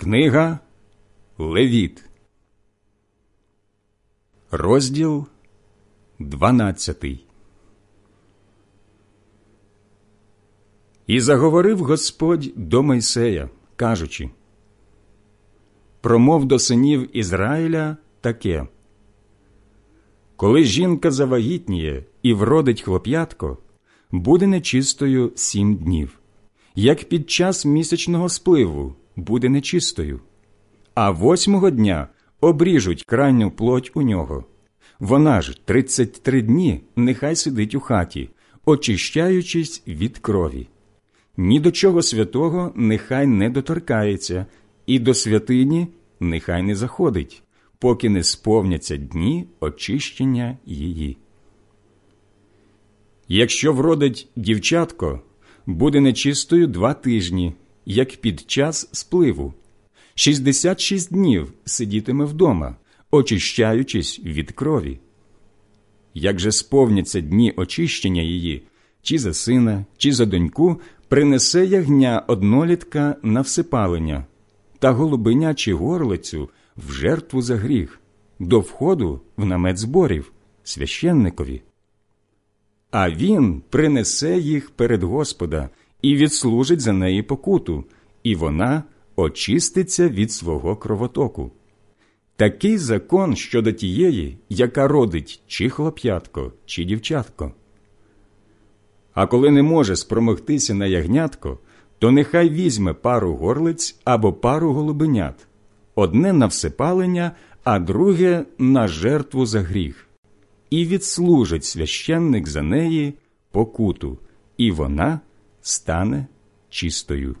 Книга Левіт, розділ 12 І заговорив Господь до Мойсея, кажучи Промов до синів Ізраїля таке. Коли жінка завагітніє і вродить хлоп'ятко, буде нечистою сім днів, як під час місячного спливу буде нечистою, а восьмого дня обріжуть крайню плоть у нього. Вона ж тридцять три дні нехай сидить у хаті, очищаючись від крові. Ні до чого святого нехай не доторкається, і до святині нехай не заходить, поки не сповняться дні очищення її. Якщо вродить дівчатко, буде нечистою два тижні, як під час спливу. Шістдесят шість днів сидітиме вдома, очищаючись від крові. Як же сповняться дні очищення її, чи за сина, чи за доньку, принесе ягня однолітка на всипалення та голубиня чи горлицю в жертву за гріх, до входу в намет зборів, священникові. А він принесе їх перед Господа і відслужить за неї покуту, і вона очиститься від свого кровотоку. Такий закон щодо тієї, яка родить чи хлоп'ятко, чи дівчатко. А коли не може спромогтися на ягнятко, то нехай візьме пару горлиць або пару голубенят, одне на всепалення, а друге на жертву за гріх, і відслужить священник за неї покуту, і вона стане чистою.